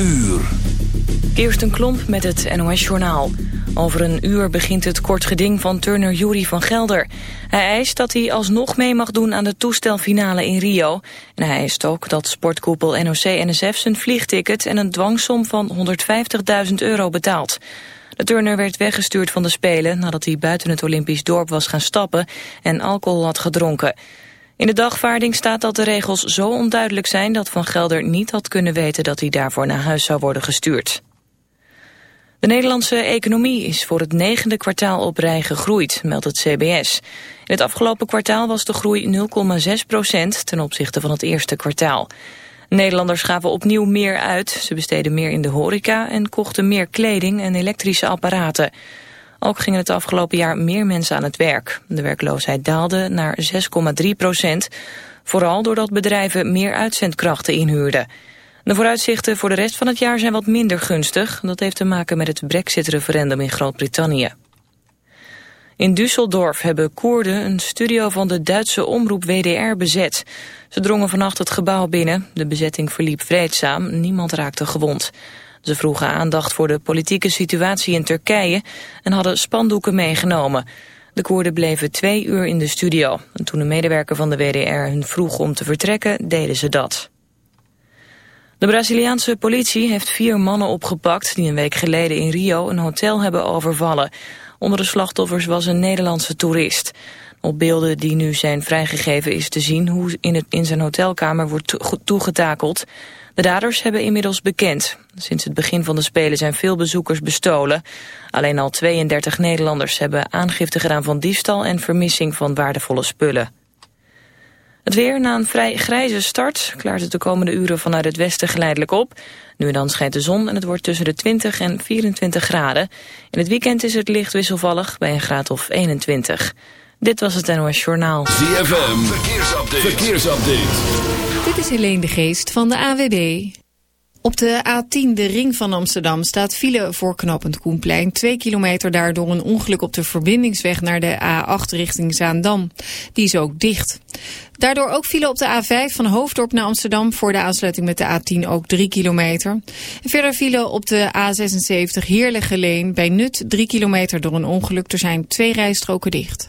uur. een Klomp met het NOS-journaal. Over een uur begint het kort geding van turner Jury van Gelder. Hij eist dat hij alsnog mee mag doen aan de toestelfinale in Rio. En hij eist ook dat sportkoepel NOC-NSF zijn vliegticket... en een dwangsom van 150.000 euro betaalt. De turner werd weggestuurd van de Spelen... nadat hij buiten het Olympisch dorp was gaan stappen en alcohol had gedronken... In de dagvaarding staat dat de regels zo onduidelijk zijn dat Van Gelder niet had kunnen weten dat hij daarvoor naar huis zou worden gestuurd. De Nederlandse economie is voor het negende kwartaal op rij gegroeid, meldt het CBS. In het afgelopen kwartaal was de groei 0,6 procent ten opzichte van het eerste kwartaal. Nederlanders gaven opnieuw meer uit, ze besteden meer in de horeca en kochten meer kleding en elektrische apparaten. Ook gingen het afgelopen jaar meer mensen aan het werk. De werkloosheid daalde naar 6,3 procent. Vooral doordat bedrijven meer uitzendkrachten inhuurden. De vooruitzichten voor de rest van het jaar zijn wat minder gunstig. Dat heeft te maken met het brexit-referendum in Groot-Brittannië. In Düsseldorf hebben Koerden een studio van de Duitse omroep WDR bezet. Ze drongen vannacht het gebouw binnen. De bezetting verliep vreedzaam. Niemand raakte gewond. Ze vroegen aandacht voor de politieke situatie in Turkije en hadden spandoeken meegenomen. De Koerden bleven twee uur in de studio. En toen een medewerker van de WDR hun vroeg om te vertrekken, deden ze dat. De Braziliaanse politie heeft vier mannen opgepakt die een week geleden in Rio een hotel hebben overvallen. Onder de slachtoffers was een Nederlandse toerist. Op beelden die nu zijn vrijgegeven is te zien hoe in, het, in zijn hotelkamer wordt toegetakeld. De daders hebben inmiddels bekend. Sinds het begin van de Spelen zijn veel bezoekers bestolen. Alleen al 32 Nederlanders hebben aangifte gedaan van diefstal en vermissing van waardevolle spullen. Het weer na een vrij grijze start klaart het de komende uren vanuit het westen geleidelijk op. Nu en dan schijnt de zon en het wordt tussen de 20 en 24 graden. In het weekend is het licht wisselvallig bij een graad of 21. Dit was het NOS Journaal. ZFM, verkeersupdate. verkeersupdate. Dit is Helene de Geest van de AWB. Op de A10, de ring van Amsterdam, staat file voor knooppunt Koenplein. Twee kilometer daardoor een ongeluk op de verbindingsweg naar de A8 richting Zaandam. Die is ook dicht. Daardoor ook file op de A5 van Hoofddorp naar Amsterdam voor de aansluiting met de A10 ook 3 kilometer. En verder file op de A76 Heerlen bij Nut 3 kilometer door een ongeluk. Er zijn twee rijstroken dicht.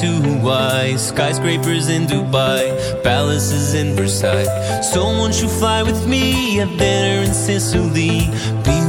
to Hawaii, skyscrapers in Dubai, palaces in Versailles. So won't you fly with me? at dinner in Sicily. Be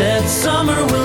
That summer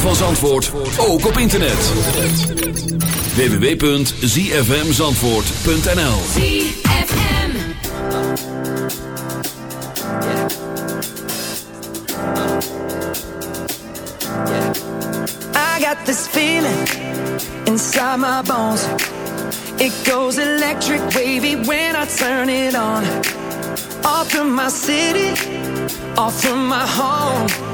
van Zandvoort ook op internet. www.zfmzandvoort.nl ZFM. I got this feeling inside my bones. It goes electric wavy when I turn it on. Off from my city, off from my home.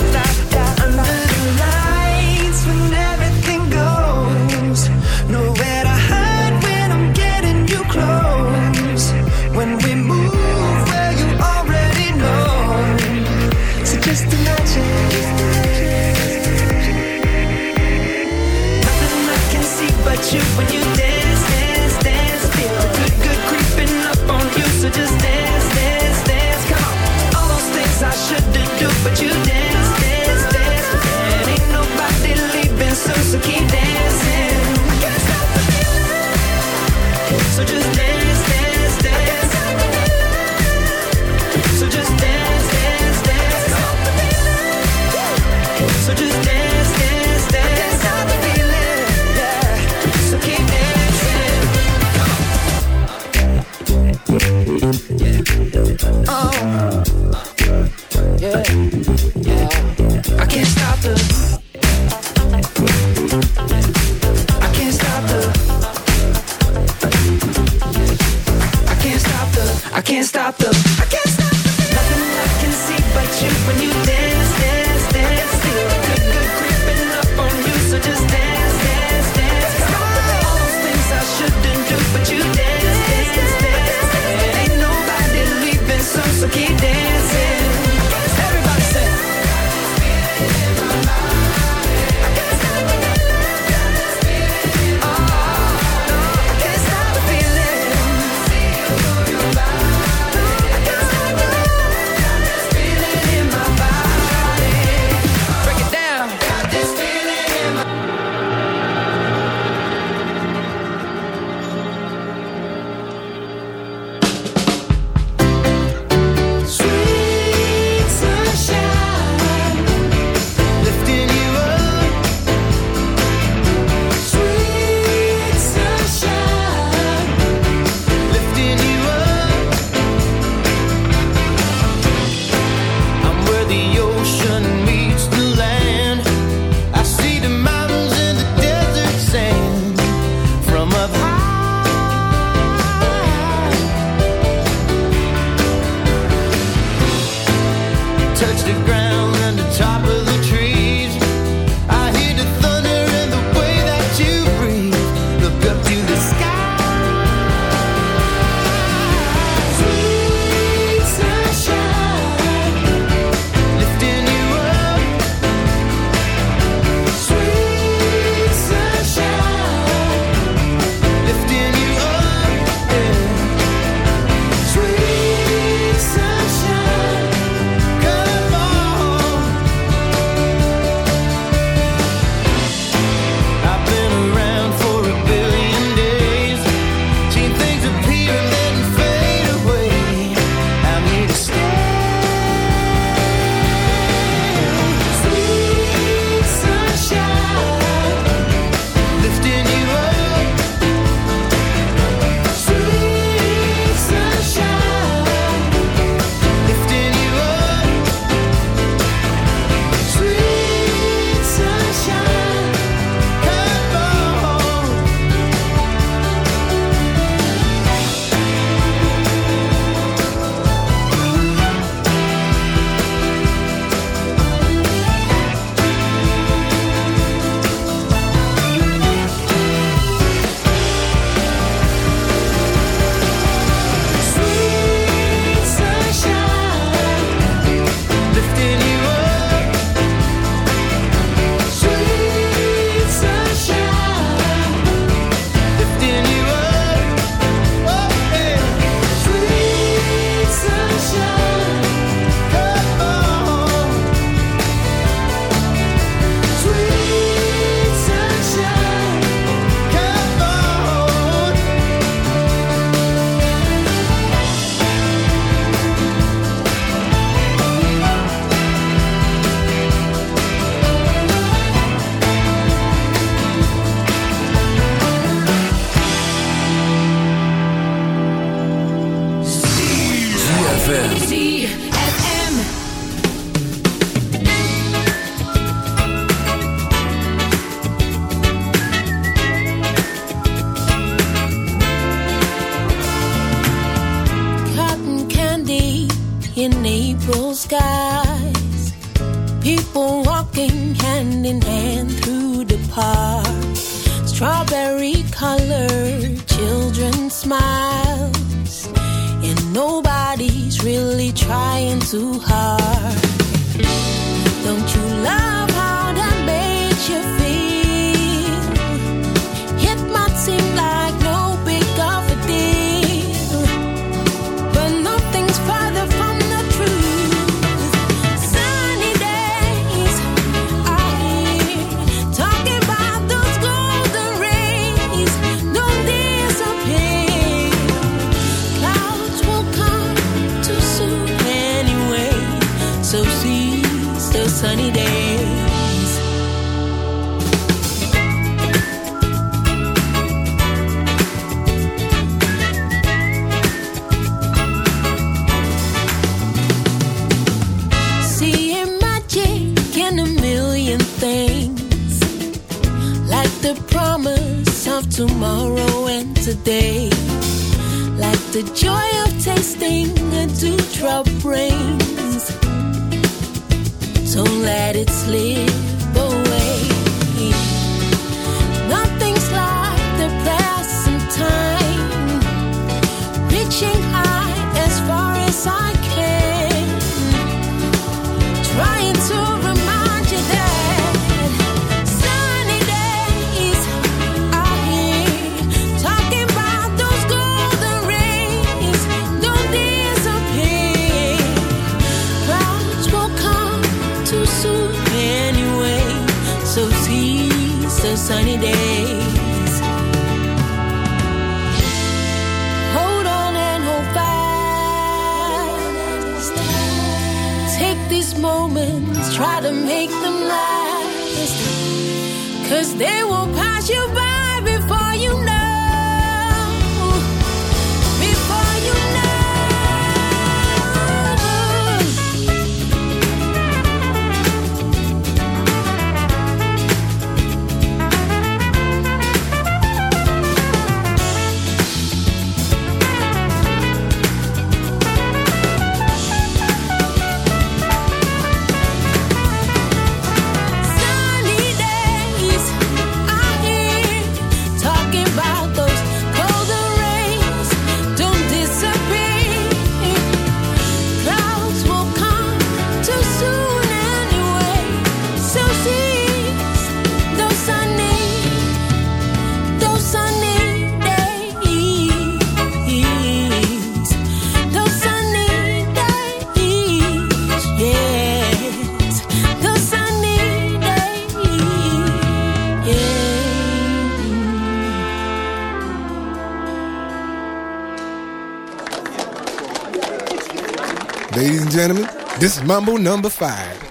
Mambo number five.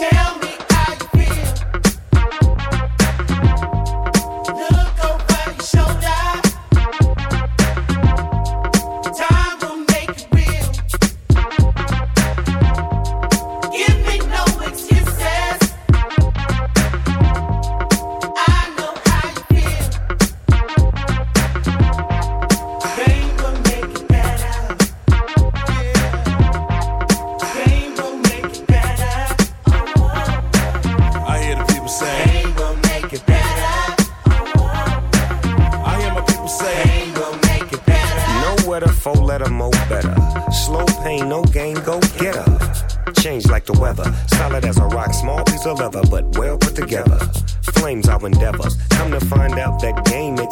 Tell me how you feel. The weather, solid as a rock, small piece of leather, but well put together. Flames our endeavors.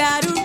got to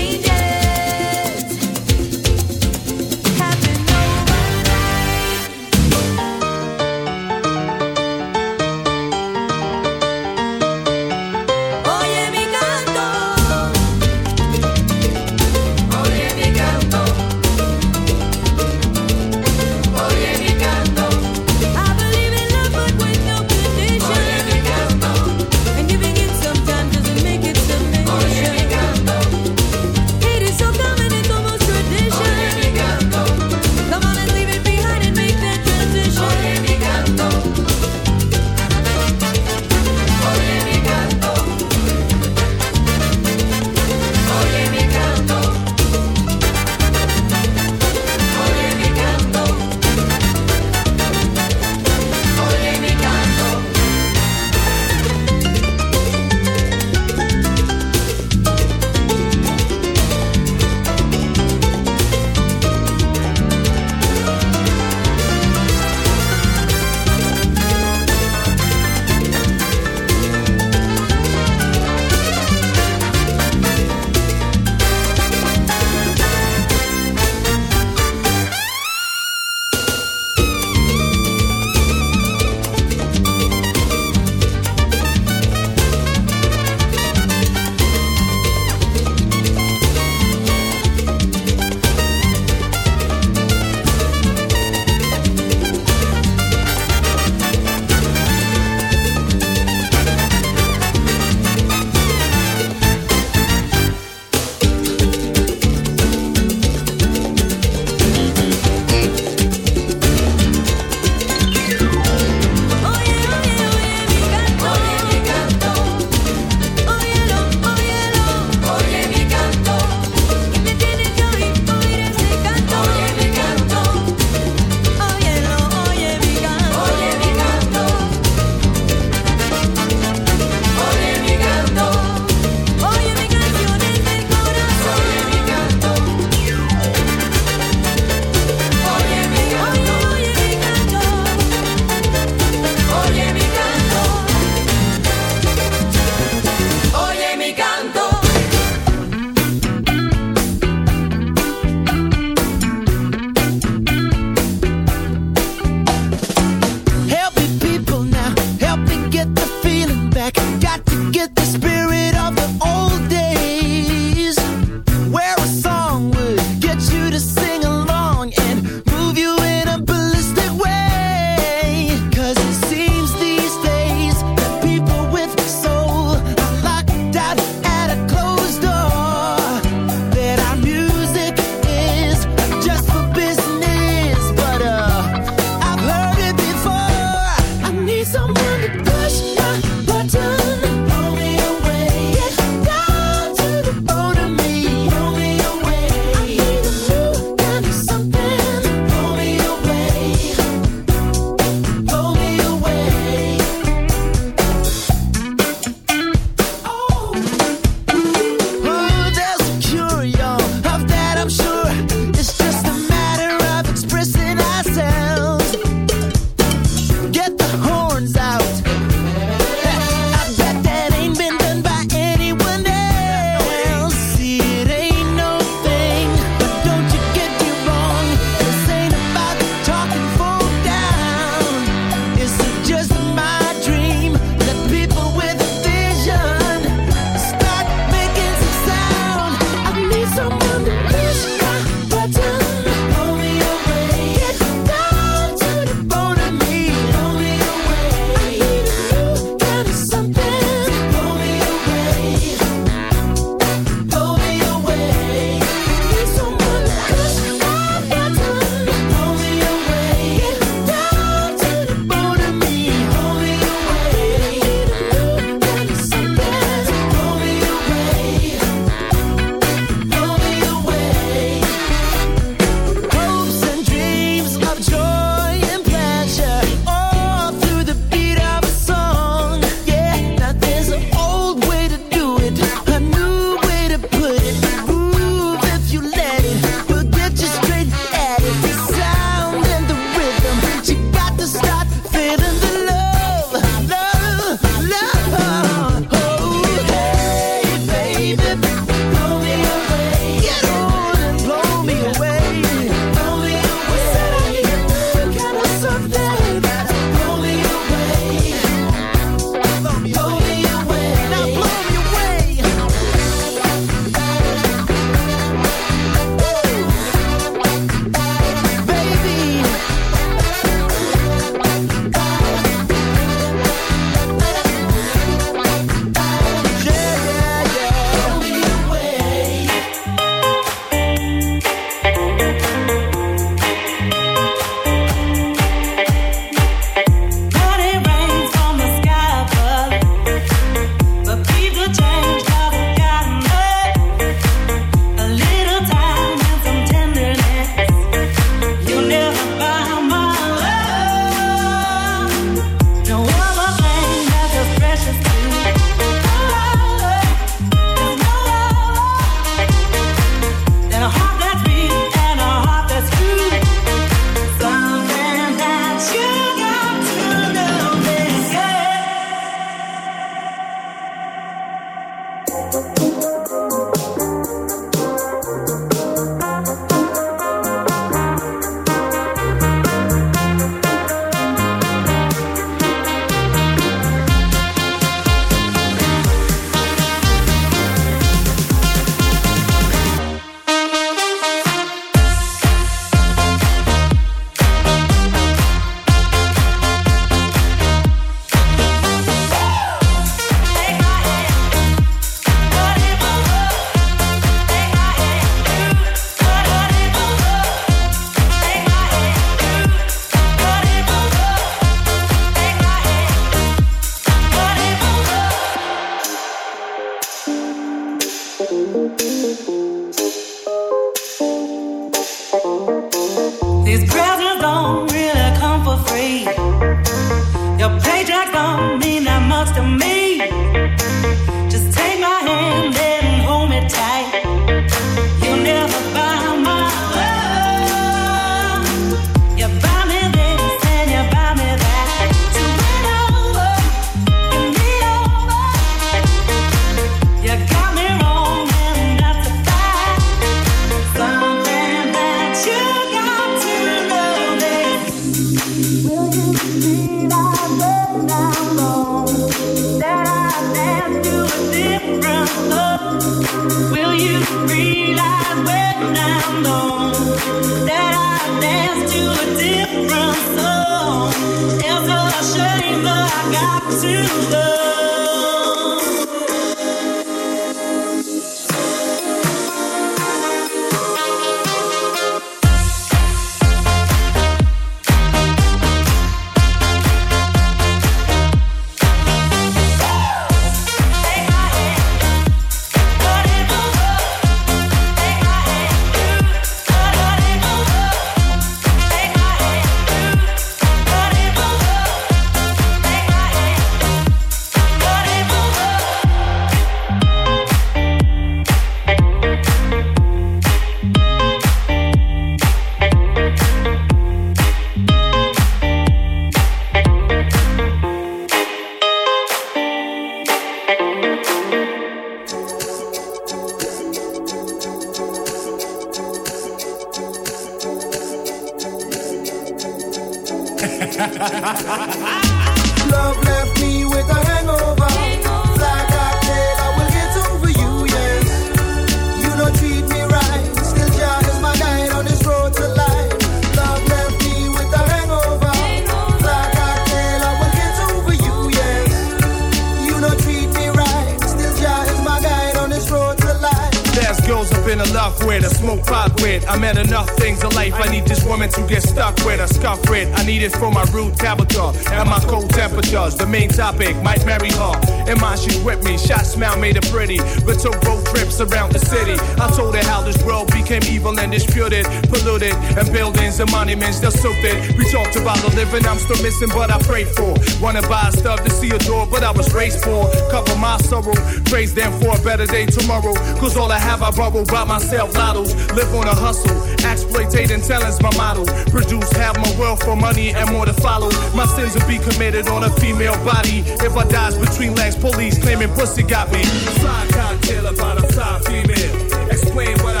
been love with, I smoke pot with. I met enough things in life. I need this woman to get stuck with, a scuff with. I need it for my rude character and my cold temperatures. The main topic might marry her. In mind, she's with me. Shot smile made her pretty. But took road trips around the city. I told her how this world became evil and disputed, polluted, and buildings and monuments that it. We talked about the living I'm still missing, but I prayed for. Wanna buy stuff to see a door, but I was raised for. Cover my sorrow, praise them for a better day tomorrow. Cause all I have, I borrow by myself. Lottos, live on a hustle. Exploitating talent's my model. Produce half my wealth for money and more to follow. My sins will be committed on a female body. If I dies between legs, police claiming pussy got me. Fly cocktail about a fly female. Explain what I